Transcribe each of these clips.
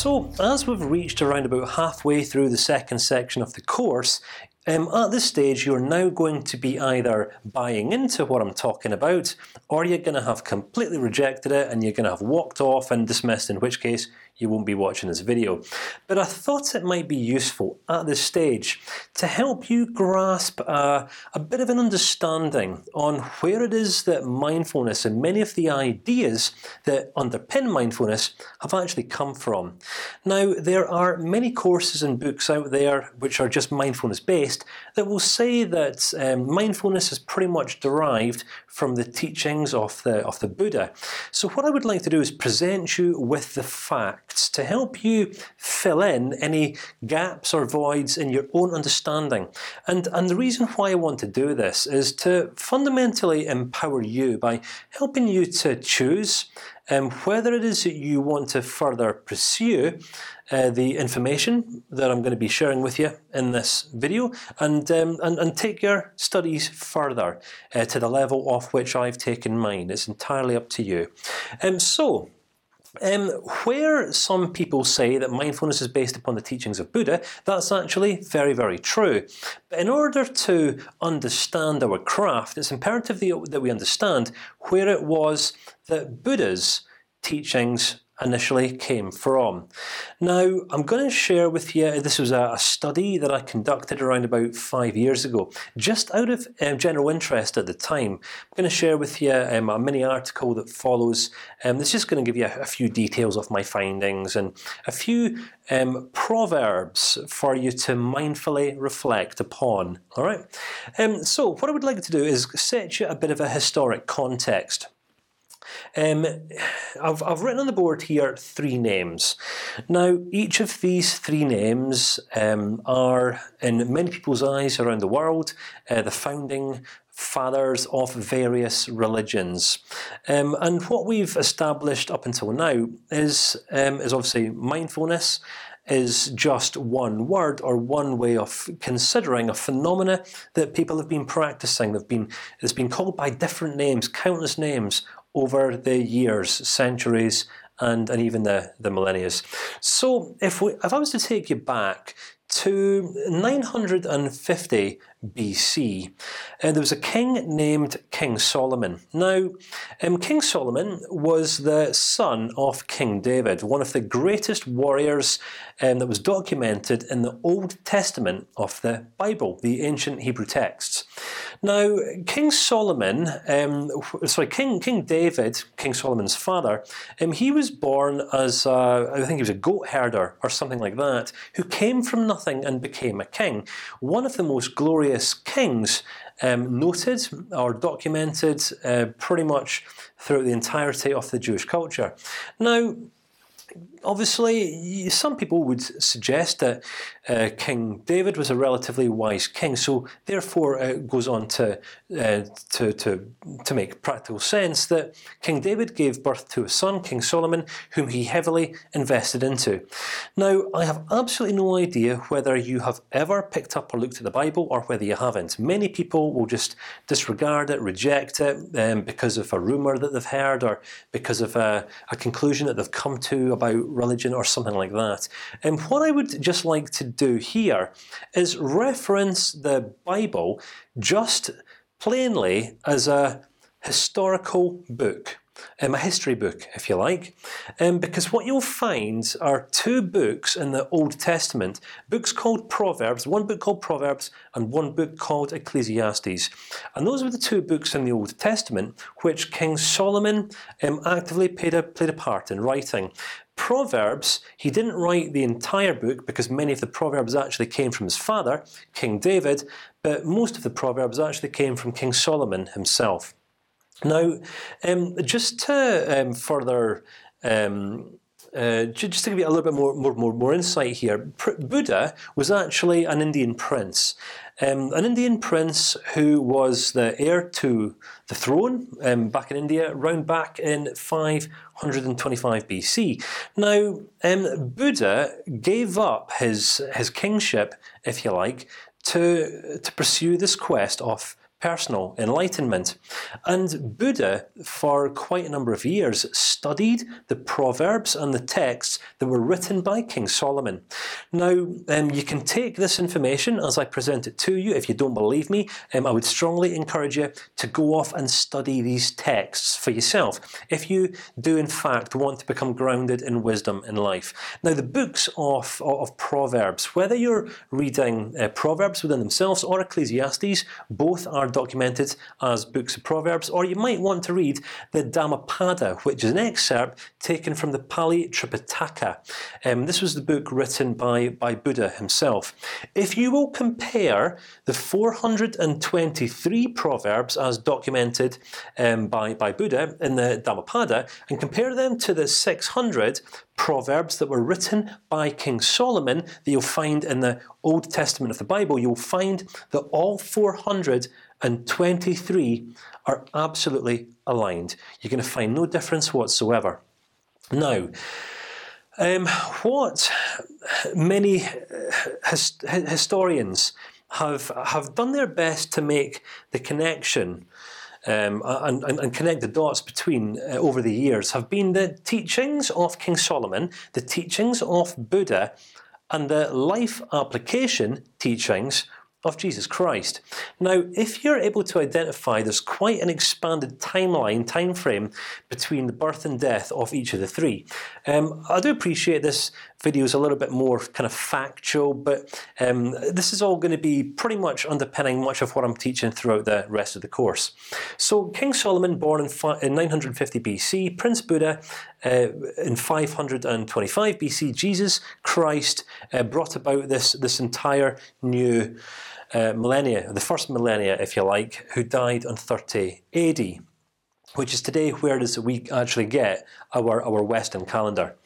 So, as we've reached around about halfway through the second section of the course, um, at this stage, you're now going to be either buying into what I'm talking about, or you're going to have completely rejected it and you're going to have walked off and dismissed. In which case, you won't be watching this video. But I thought it might be useful at this stage to help you grasp a bit of an understanding on where it is that mindfulness and many of the ideas that underpin mindfulness have actually come from. Now, there are many courses and books out there which are just mindfulness based that will say that um, mindfulness is pretty much derived from the teachings of the of the Buddha. So what I would like to do is present you with the facts facts to help you fill in any gaps or voids in your own understanding. And and the reason why I want to do this is to fundamentally empower you by helping you to choose um, whether it is that you want to further pursue uh, the information that I'm going to be sharing with you in this video, and um, and, and take your studies further uh, to the level of which I've taken mine. It's entirely up to you. Um, so. Um, where some people say that mindfulness is based upon the teachings of Buddha, that's actually very, very true. But in order to understand our craft, it's imperative that we understand where it was that Buddha's teachings initially came from. Now, I'm going to share with you. This was a, study that I conducted around about five years ago, just out of um, general interest at the time. I'm going to share with you um, a mini article that follows. Um, this is just going to give you a, a, few details of my findings and a few um, proverbs for you to mindfully reflect upon. All right. Um, so, what I would like to do is set you a bit of a historic context. Um, I've I've written on the board here three names. Now, each of these three names um, are, in many people's eyes around the world, uh, the founding fathers of various religions. Um, and what we've established up until now is um, is obviously mindfulness is just one word or one way of considering a phenomena that people have been practicing. They've been it's been called by different names, countless names over the years, centuries, and and even the the millennia. So if we, if I was to take you back to 950 BC, uh, there was a king named King Solomon. Now, um, King Solomon was the son of King David, one of the greatest warriors um, that was documented in the Old Testament of the Bible, the ancient Hebrew texts. Now, King Solomon, um, sorry, King King David, King Solomon's father, um, he was born as a, I think he was a goat herder or something like that, who came from nothing and became a king. One of the most glorious kings um, noted or documented uh, pretty much throughout the entirety of the Jewish culture. Now obviously, some people would suggest that uh, King David was a relatively wise king, so therefore it goes on to uh, to to to make practical sense that King David gave birth to a son, King Solomon, whom he heavily invested into. Now, I have absolutely no idea whether you have ever picked up or looked at the Bible or whether you haven't. Many people will just disregard it, reject it um, because of a rumor that they've heard or because of a, a conclusion that they've come to about religion or something like that. And what I would just like to do here is reference the Bible just plainly as a historical book um, a history book, if you like, um, because what you'll find are two books in the Old Testament, books called Proverbs, one book called Proverbs, and one book called Ecclesiastes, and those were the two books in the Old Testament which King Solomon um, actively played a played a part in writing. Proverbs, he didn't write the entire book because many of the proverbs actually came from his father, King David, but most of the proverbs actually came from King Solomon himself. Now, um, just to um, further. Um, uh, just to give you a little bit more, more, more, more insight here, Buddha was actually an Indian prince, um, an Indian prince who was the heir to the throne um, back in India, round back in 525 BC. Now, um, Buddha gave up his his kingship, if you like, to to pursue this quest of personal enlightenment. And Buddha, for quite a number of years, studied the proverbs and the texts that were written by King Solomon. Now, um, you can take this information as I present it to you. If you don't believe me, um, I would strongly encourage you to go off and study these texts for yourself. If you do, in fact, want to become grounded in wisdom in life. Now, the books of of Proverbs, whether you're reading uh, Proverbs within themselves or Ecclesiastes, both are documented as books of Proverbs, or you might want to read the Dhammapada, which is an excerpt taken from the Pali Tripitaka. Um, this was the book written by by Buddha himself. If you will compare the 423 proverbs as documented um, by by Buddha in the Dhammapada, and compare them to the 600 proverbs that were written by King Solomon that you'll find in the Old Testament of the Bible, you'll find that all 423 are absolutely aligned. You're going to find no difference whatsoever. Now. Um, what many his, historians have have done their best to make the connection um, and, and, and, connect the dots between uh, over the years have been the teachings of King Solomon, the teachings of Buddha, and the life application teachings of Jesus Christ. Now, if you're able to identify, there's quite an expanded timeline, time frame between the birth and death of each of the three. Um, I do appreciate this video is a little bit more kind of factual, but um, this is all going to be pretty much underpinning much of what I'm teaching throughout the rest of the course. So, King Solomon, born in, in 950 BC, Prince Buddha uh, in 525 BC, Jesus Christ uh, brought about this this entire new uh, millennia, the first millennia, if you like, who died on 30 AD, which is today where does we actually get our our Western calendar.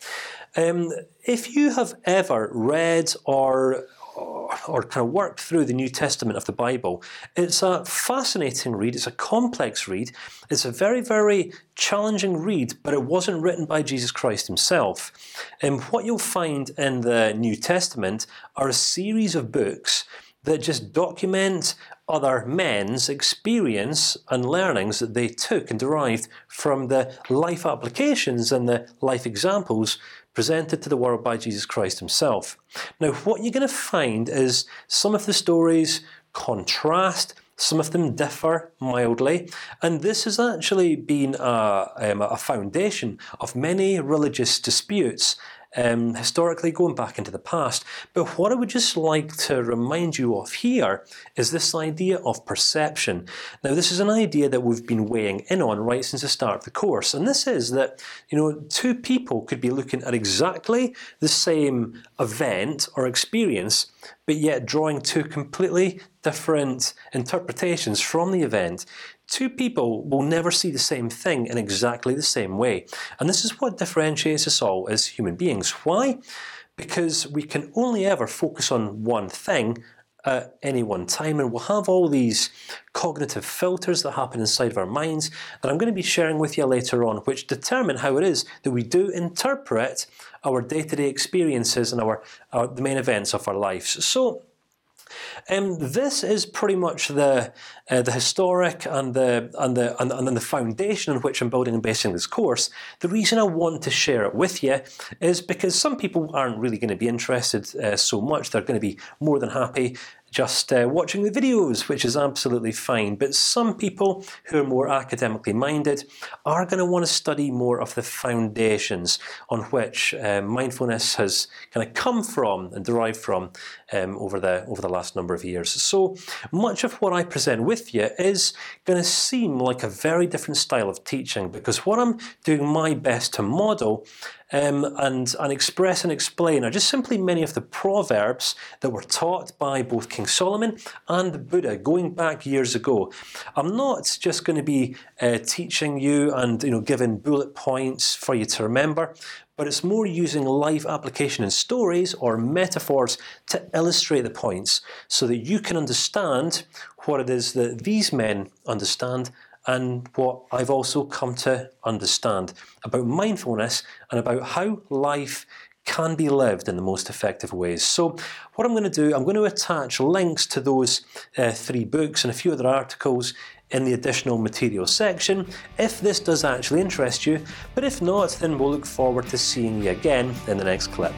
Um, if you have ever read or or kind of worked through the New Testament of the Bible, it's a fascinating read. It's a complex read. It's a very, very challenging read, but it wasn't written by Jesus Christ himself. And what you'll find in the New Testament are a series of books that just document other men's experience and learnings that they took and derived from the life applications and the life examples presented to the world by Jesus Christ Himself. Now, what you're going to find is some of the stories contrast. Some of them differ mildly, and this has actually been a, um, a foundation of many religious disputes um, historically going back into the past. But what I would just like to remind you of here is this idea of perception. Now, this is an idea that we've been weighing in on right since the start of the course, and this is that you know two people could be looking at exactly the same event or experience, but yet drawing two completely different interpretations from the event two people will never see the same thing in exactly the same way, and this is what differentiates us all as human beings. Why? Because we can only ever focus on one thing at any one time, and we'll have all these cognitive filters that happen inside of our minds that I'm going to be sharing with you later on, which determine how it is that we do interpret our day-to-day -day experiences and our, our the main events of our lives. So um, this is pretty much the uh, the historic and the and the and, and the foundation on which I'm building and basing this course. The reason I want to share it with you is because some people aren't really going to be interested uh, so much. They're going to be more than happy just uh, watching the videos, which is absolutely fine. But some people who are more academically minded are going to want to study more of the foundations on which uh, mindfulness has kind of come from and derived from um, over the over the last number of years. So much of what I present with you is going to seem like a very different style of teaching because what I'm doing my best to model um, and and express and explain are just simply many of the proverbs that were taught by both King Solomon and the Buddha going back years ago. I'm not just going to be uh, teaching you and you know giving bullet points for you to remember, but it's more using life application and stories or metaphors to illustrate the points, so that you can understand what it is that these men understand and what I've also come to understand about mindfulness and about how life can be lived in the most effective ways. So, what I'm going to do, I'm going to attach links to those uh, three books and a few other articles in the additional material section if this does actually interest you. But if not, then we'll look forward to seeing you again in the next clip.